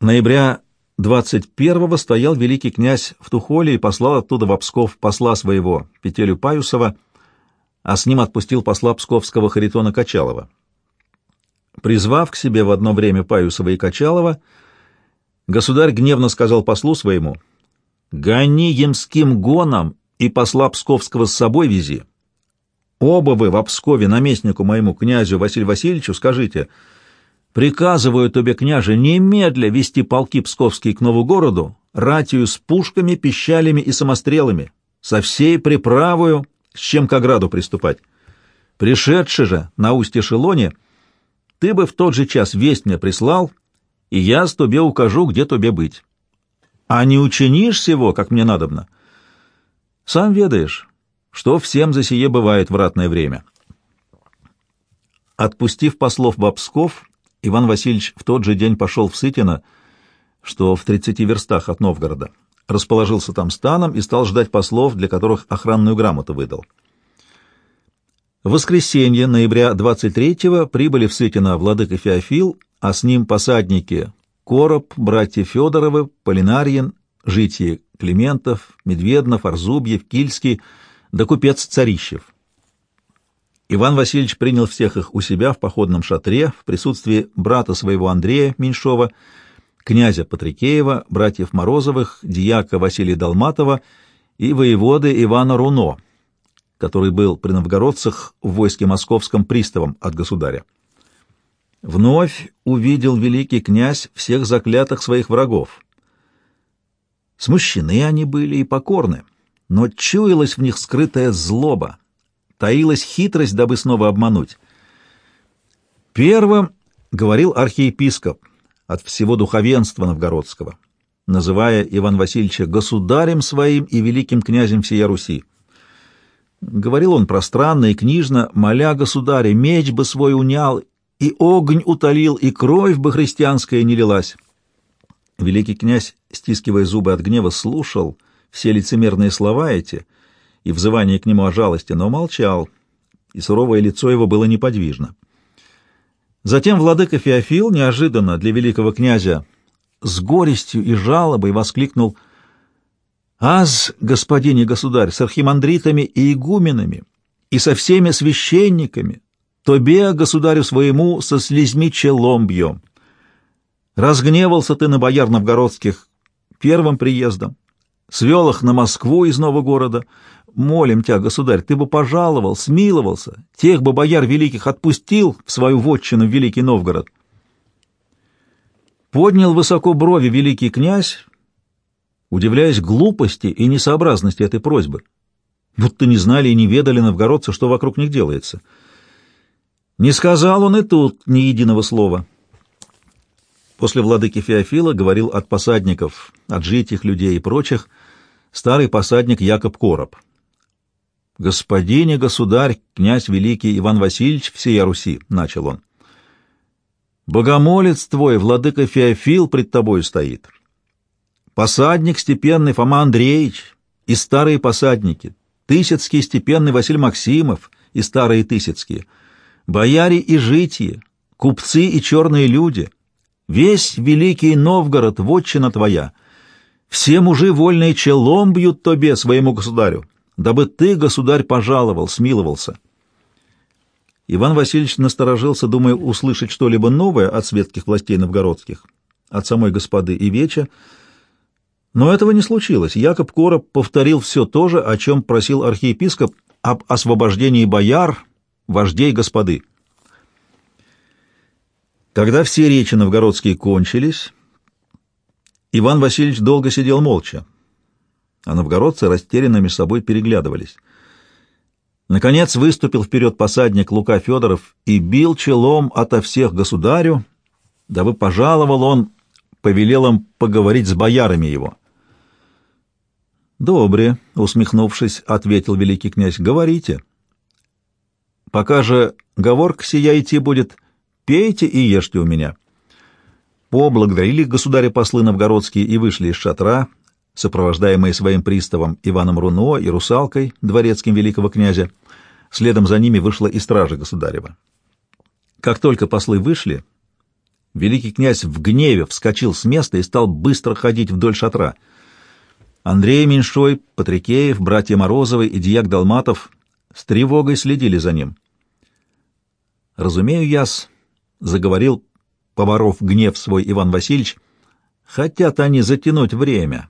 Ноября 21-го стоял великий князь в Тухоле и послал оттуда в Псков посла своего, Петелю Паюсова, а с ним отпустил посла псковского Харитона Качалова. Призвав к себе в одно время Паюсова и Качалова, государь гневно сказал послу своему, «Гони емским гоном и посла Псковского с собой вези. Оба вы в Пскове наместнику моему князю Василию Васильевичу скажите, приказываю тебе, княже, немедля вести полки псковские к Новогороду, ратию с пушками, пищалями и самострелами, со всей приправою, с чем к ограду приступать. Пришедший же на устье Шелоне, ты бы в тот же час весть мне прислал, и я с тебе укажу, где тебе быть. А не учинишь всего, как мне надобно, сам ведаешь, что всем за сие бывает в ратное время. Отпустив послов в Псков, Иван Васильевич в тот же день пошел в Сытино, что в тридцати верстах от Новгорода, расположился там станом и стал ждать послов, для которых охранную грамоту выдал. В воскресенье, ноября 23-го, прибыли в Сытино владыка Феофил, а с ним посадники Короб, братья Федоровы, Полинарьин, житие Климентов, Медведнов, Арзубьев, Кильский, да купец Царищев. Иван Васильевич принял всех их у себя в походном шатре в присутствии брата своего Андрея Меньшова, князя Патрикеева, братьев Морозовых, дьяка Василия Долматова и воеводы Ивана Руно, который был при новгородцах в войске московском приставом от государя. Вновь увидел великий князь всех заклятых своих врагов. Смущены они были и покорны, но чуялась в них скрытая злоба, таилась хитрость, дабы снова обмануть. Первым говорил архиепископ от всего духовенства новгородского, называя Иван Васильевича государем своим и великим князем всея Руси. Говорил он пространно и книжно, моля государя, меч бы свой унял, и огонь утолил, и кровь бы христианская не лилась. Великий князь, стискивая зубы от гнева, слушал все лицемерные слова эти и взывание к нему о жалости, но молчал, и суровое лицо его было неподвижно. Затем владыка Феофил неожиданно для великого князя с горестью и жалобой воскликнул «Аз, господин и государь, с архимандритами и игуменами, и со всеми священниками, тобе, государю своему, со слезьми челом бьем». Разгневался ты на бояр новгородских первым приездом, свел их на Москву из нового города. Молим тебя, государь, ты бы пожаловал, смиловался, тех бы бояр великих отпустил в свою вотчину в Великий Новгород. Поднял высоко брови великий князь, удивляясь глупости и несообразности этой просьбы, будто не знали и не ведали новгородцы, что вокруг них делается. Не сказал он и тут ни единого слова. После владыки Феофила говорил от посадников, от житих людей и прочих, старый посадник Якоб Короб. «Господине, государь, князь великий Иван Васильевич всея Руси», — начал он. «Богомолец твой, владыка Феофил, пред тобой стоит. Посадник степенный Фома Андреевич и старые посадники, Тысяцкий степенный Василий Максимов и старые Тысяцкие, бояре и житие, купцы и черные люди» Весь великий Новгород, вотчина твоя, все мужи вольные челом бьют тебе, своему государю, дабы ты, государь, пожаловал, смиловался». Иван Васильевич насторожился, думая услышать что-либо новое от светских властей новгородских, от самой господы Ивеча, но этого не случилось. Якоб Короб повторил все то же, о чем просил архиепископ об освобождении бояр, вождей господы. Когда все речи новгородские кончились, Иван Васильевич долго сидел молча, а новгородцы растерянно между собой переглядывались. Наконец выступил вперед посадник Лука Федоров и бил челом ото всех государю, дабы пожаловал он, повелел им поговорить с боярами его. «Добре», — усмехнувшись, ответил великий князь, — «говорите». «Пока же говорка сия идти будет...» Пейте и ешьте у меня». Поблагодарили государя послы новгородские и вышли из шатра, сопровождаемые своим приставом Иваном Руно и русалкой, дворецким великого князя. Следом за ними вышла и стража государева. Как только послы вышли, Великий князь в гневе вскочил с места и стал быстро ходить вдоль шатра. Андрей Меньшой, Патрикеев, братья Морозовы и Дьяк Долматов с тревогой следили за ним. «Разумею, яс», — заговорил, поборов гнев свой Иван Васильевич, — «хотят они затянуть время.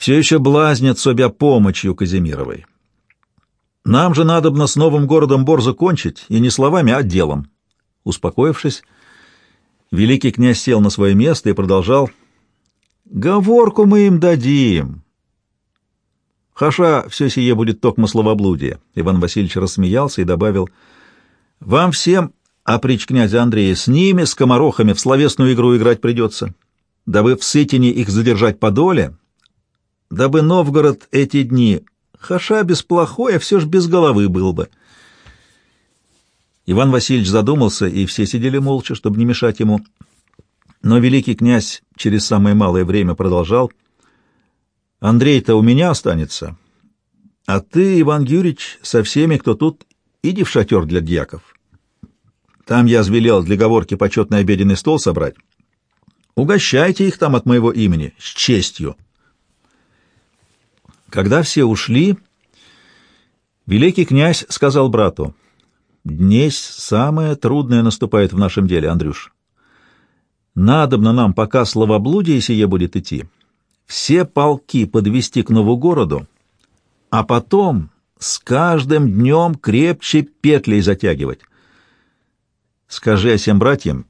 Все еще блазнят себя помощью Казимировой. Нам же надобно с новым городом Бор закончить, и не словами, а делом». Успокоившись, Великий князь сел на свое место и продолжал. «Говорку мы им дадим». «Хаша, все сие будет токмо словоблудие», — Иван Васильевич рассмеялся и добавил. «Вам всем, а притч князя Андрея, с ними, с комарохами, в словесную игру играть придется, дабы в сытине их задержать по доле, дабы Новгород эти дни, хаша без плохой, а все ж без головы был бы». Иван Васильевич задумался, и все сидели молча, чтобы не мешать ему. Но великий князь через самое малое время продолжал. «Андрей-то у меня останется, а ты, Иван Юрьевич, со всеми, кто тут, иди в шатер для дьяков. Там я звелел для говорки почетный обеденный стол собрать. Угощайте их там от моего имени, с честью». Когда все ушли, великий князь сказал брату — Днесь самое трудное наступает в нашем деле, Андрюш. Надобно нам, пока словоблудие сие будет идти, все полки подвести к Новогороду, а потом с каждым днем крепче петлей затягивать. Скажи всем братьям,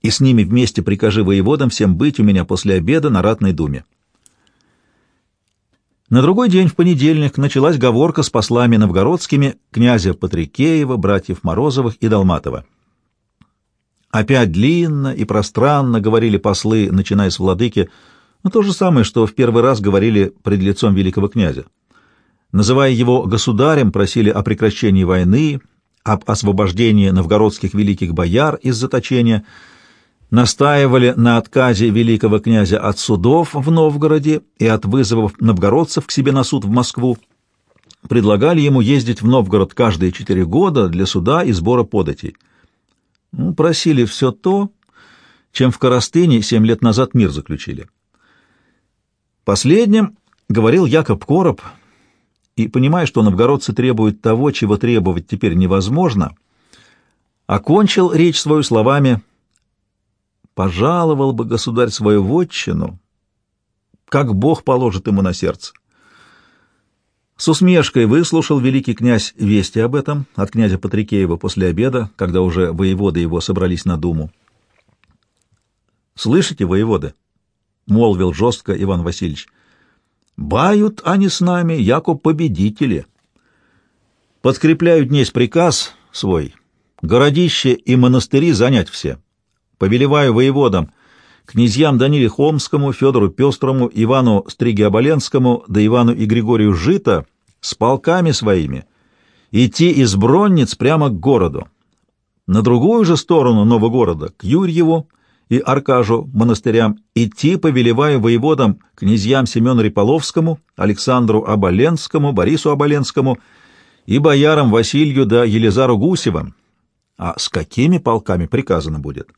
и с ними вместе прикажи воеводам всем быть у меня после обеда на ратной думе. На другой день, в понедельник, началась говорка с послами новгородскими князя Патрикеева, братьев Морозовых и Долматова. Опять длинно и пространно говорили послы, начиная с владыки, но то же самое, что в первый раз говорили пред лицом великого князя. Называя его государем, просили о прекращении войны, об освобождении новгородских великих бояр из заточения — настаивали на отказе великого князя от судов в Новгороде и от вызовов новгородцев к себе на суд в Москву, предлагали ему ездить в Новгород каждые четыре года для суда и сбора податей. Ну, просили все то, чем в Коростыне семь лет назад мир заключили. Последним говорил Якоб Короб, и, понимая, что новгородцы требуют того, чего требовать теперь невозможно, окончил речь свою словами — пожаловал бы государь свою вотчину, как Бог положит ему на сердце. С усмешкой выслушал великий князь вести об этом от князя Патрикеева после обеда, когда уже воеводы его собрались на думу. «Слышите, воеводы?» — молвил жестко Иван Васильевич. «Бают они с нами, яко победители. Подкрепляют днесь приказ свой, городище и монастыри занять все, повелеваю воеводам, князьям Даниле Холмскому, Федору Пестрому, Ивану Стриге-Оболенскому, да Ивану и Григорию Жито с полками своими идти из Бронниц прямо к городу. На другую же сторону нового города, к Юрьеву и Аркажу монастырям, идти повелеваю воеводам князьям Семену Риполовскому, Александру Оболенскому, Борису Оболенскому и боярам Василию да Елизару Гусевым. А с какими полками приказано будет?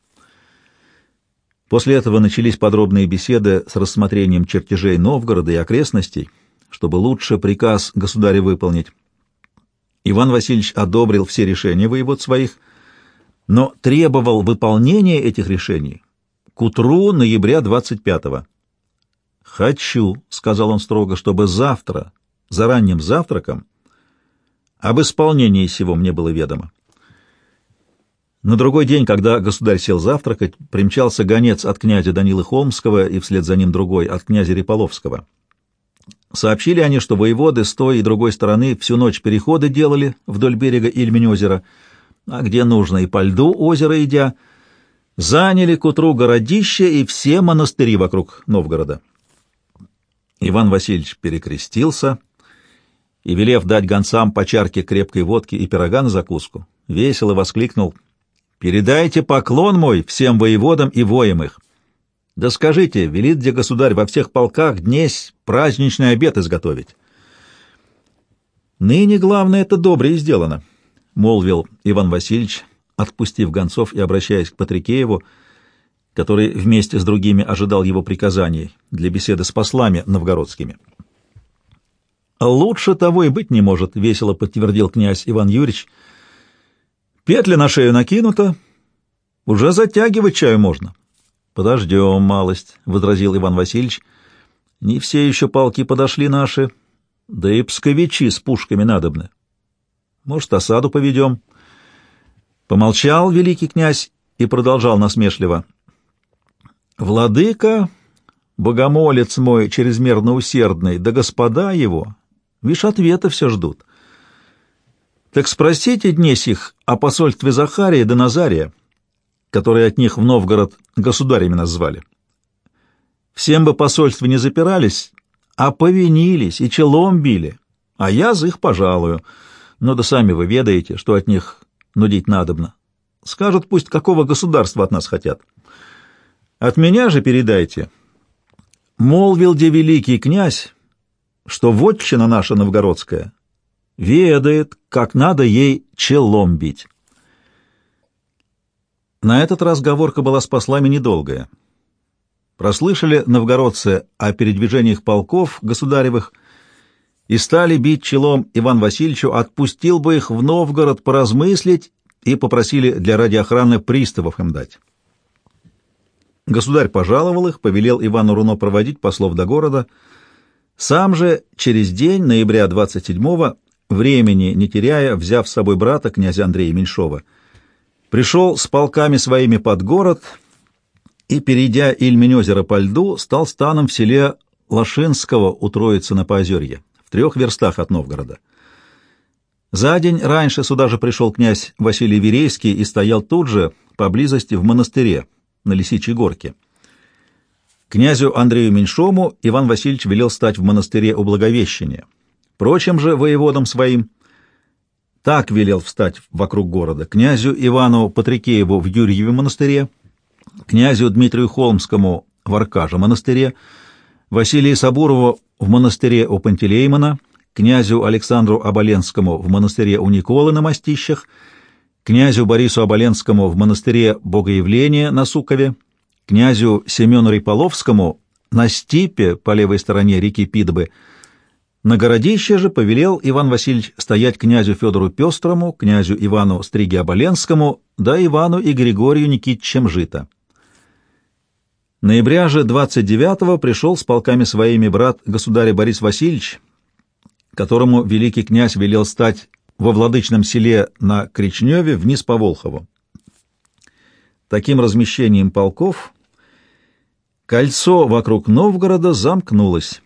После этого начались подробные беседы с рассмотрением чертежей Новгорода и окрестностей, чтобы лучше приказ государя выполнить. Иван Васильевич одобрил все решения воевод своих, но требовал выполнения этих решений к утру ноября 25-го. «Хочу», — сказал он строго, — «чтобы завтра, за ранним завтраком, об исполнении сего мне было ведомо». На другой день, когда государь сел завтракать, примчался гонец от князя Данилы Холмского и вслед за ним другой от князя Риполовского. Сообщили они, что воеводы с той и другой стороны всю ночь переходы делали вдоль берега Ильмень-озера, а где нужно и по льду озера идя, заняли к утру городище и все монастыри вокруг Новгорода. Иван Васильевич перекрестился и, велев дать гонцам по чарке крепкой водки и пирога на закуску, весело воскликнул — Передайте поклон мой всем воеводам и воям их. Да скажите, велит где государь во всех полках днесь праздничный обед изготовить. Ныне главное это добре сделано, — молвил Иван Васильевич, отпустив гонцов и обращаясь к Патрикееву. который вместе с другими ожидал его приказаний для беседы с послами новгородскими. «Лучше того и быть не может», — весело подтвердил князь Иван Юрьевич. «Петля на шею накинута, уже затягивать чаю можно». «Подождем малость», — возразил Иван Васильевич. «Не все еще палки подошли наши, да и псковичи с пушками надобны. Может, осаду поведем». Помолчал великий князь и продолжал насмешливо. «Владыка, богомолец мой чрезмерно усердный, да господа его, вишь, ответа все ждут. Так спросите днесь их о посольстве Захария да Назария, которые от них в Новгород государями назвали. Всем бы посольства не запирались, а повинились и челом били, а я за их пожалую. Но да сами вы ведаете, что от них нудить надобно. Скажут, пусть какого государства от нас хотят». От меня же передайте. Молвил де великий князь, что вотчина наша новгородская ведает, как надо ей челом бить. На этот раз говорка была с послами недолгая. Прослышали новгородцы о передвижениях полков государевых и стали бить челом Иван Васильевичу, отпустил бы их в Новгород поразмыслить и попросили для радиохраны приставов им дать. Государь пожаловал их, повелел Ивану Руно проводить послов до города. Сам же через день, ноября 27-го, времени не теряя, взяв с собой брата, князя Андрея Меньшова, пришел с полками своими под город и, перейдя Ильмень-озеро по льду, стал станом в селе Лошинского у Троицы по озерье, в трех верстах от Новгорода. За день раньше сюда же пришел князь Василий Верейский и стоял тут же, поблизости, в монастыре, на Лисичьей горке. Князю Андрею Меньшому Иван Васильевич велел стать в монастыре у Благовещения. Прочим же воеводам своим так велел встать вокруг города князю Ивану Патрикееву в Юрьеве монастыре, князю Дмитрию Холмскому в Аркаже монастыре, Василию Сабурову в монастыре у Пантелеймона, князю Александру Оболенскому в монастыре у Николы на Мастищах, князю Борису Оболенскому в монастыре Богоявления на Сукове, князю Семену Риполовскому на Стипе по левой стороне реки Пидбы. На городище же повелел Иван Васильевич стоять князю Федору Пестрому, князю Ивану Стриге Оболенскому, да Ивану и Григорию Никитичем Жито. Ноября же 29-го пришел с полками своими брат государя Борис Васильевич, которому великий князь велел стать во владычном селе на Кричневе вниз по Волхову. Таким размещением полков кольцо вокруг Новгорода замкнулось,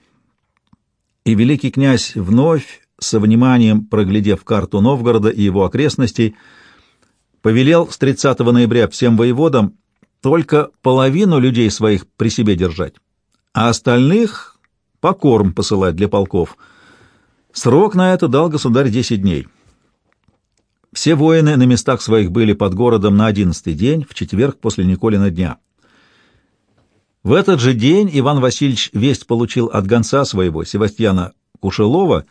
и великий князь вновь, со вниманием проглядев карту Новгорода и его окрестностей, повелел с 30 ноября всем воеводам только половину людей своих при себе держать, а остальных по корм посылать для полков. Срок на это дал государь 10 дней. Все воины на местах своих были под городом на одиннадцатый день, в четверг после Николина дня. В этот же день Иван Васильевич весть получил от гонца своего, Севастьяна Кушелова,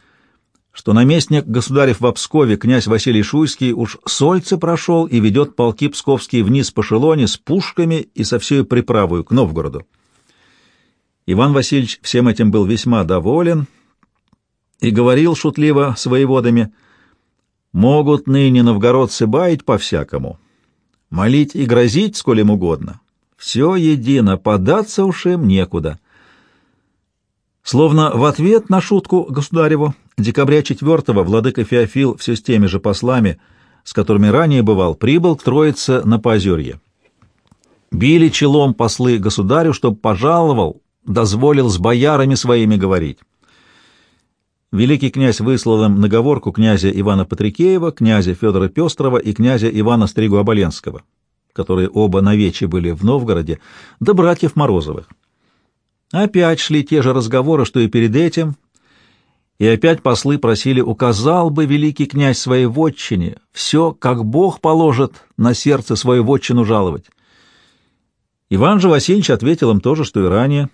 что наместник государев в Обскове князь Василий Шуйский уж Сольцы прошел и ведет полки псковские вниз по Шелоне с пушками и со всей приправою к Новгороду. Иван Васильевич всем этим был весьма доволен и говорил шутливо с воеводами — Могут ныне новгородцы баять по-всякому, молить и грозить сколь им угодно. Все едино, податься уж им некуда. Словно в ответ на шутку государеву, декабря 4-го владыка Феофил все с теми же послами, с которыми ранее бывал, прибыл к Троице на Поозерье. Били челом послы государю, чтоб пожаловал, дозволил с боярами своими говорить. Великий князь выслал им наговорку князя Ивана Патрикеева, князя Федора Пестрова и князя Ивана Стригу-Оболенского, которые оба навече были в Новгороде, да братьев Морозовых. Опять шли те же разговоры, что и перед этим, и опять послы просили, указал бы великий князь своей вотчине, все, как Бог положит, на сердце свою вотчину жаловать. Иван же Васильевич ответил им то же, что и ранее.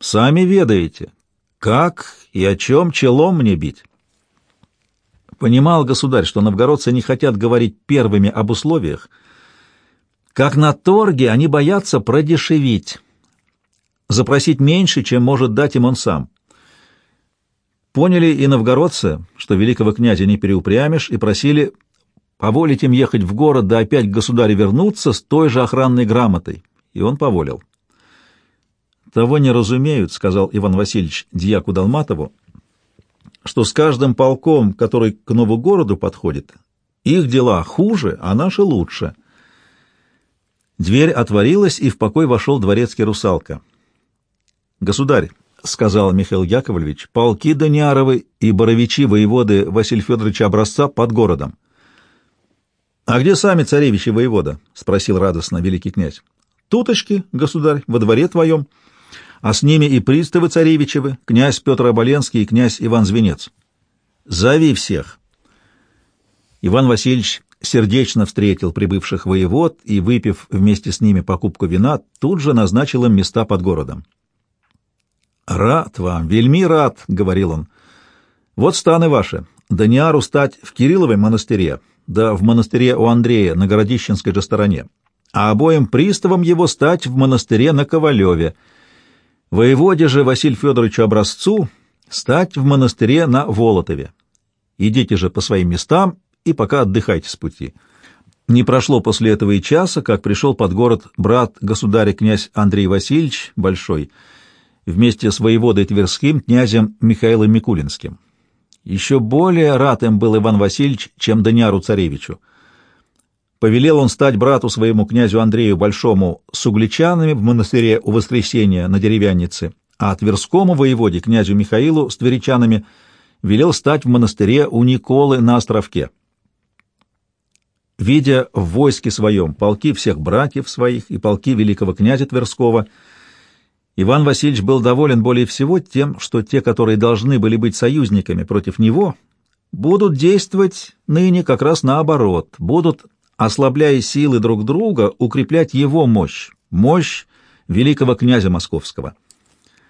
«Сами ведаете, как и о чем челом мне бить? Понимал государь, что новгородцы не хотят говорить первыми об условиях, Как на торге они боятся продешевить, запросить меньше, чем может дать им он сам. Поняли и новгородцы, что великого князя не переупрямишь, и просили поволить им ехать в город, да опять к государю вернуться с той же охранной грамотой, и он поволил. «Того не разумеют», — сказал Иван Васильевич дьяку Долматову, «что с каждым полком, который к Новогороду подходит, их дела хуже, а наши лучше». Дверь отворилась, и в покой вошел дворецкий русалка. «Государь», — сказал Михаил Яковлевич, — «полки Даниаровы и боровичи воеводы Василия Федоровича образца под городом». «А где сами царевичи воевода?» — спросил радостно великий князь. «Туточки, государь, во дворе твоем, а с ними и приставы царевичевы, князь Петр Оболенский и князь Иван Звенец. Зови всех». Иван Васильевич сердечно встретил прибывших воевод и, выпив вместе с ними покупку вина, тут же назначил им места под городом. «Рад вам, вельми рад», — говорил он. «Вот станы ваши. Даниару стать в Кирилловом монастыре, да в монастыре у Андрея на Городищенской же стороне, а обоим приставам его стать в монастыре на Ковалеве. Воеводе же Василь Федоровичу Образцу стать в монастыре на Волотове. Идите же по своим местам и пока отдыхайте с пути». Не прошло после этого и часа, как пришел под город брат государя князь Андрей Васильевич Большой — вместе с воеводой Тверским, князем Михаилом Микулинским. Еще более рад им был Иван Васильевич, чем Даниару Царевичу. Повелел он стать брату своему князю Андрею Большому с угличанами в монастыре у Воскресения на деревяннице, а Тверскому воеводе князю Михаилу с тверичанами велел стать в монастыре у Николы на островке. Видя в войске своем полки всех братьев своих и полки великого князя Тверского, Иван Васильевич был доволен более всего тем, что те, которые должны были быть союзниками против него, будут действовать ныне как раз наоборот, будут, ослабляя силы друг друга, укреплять его мощь, мощь великого князя московского.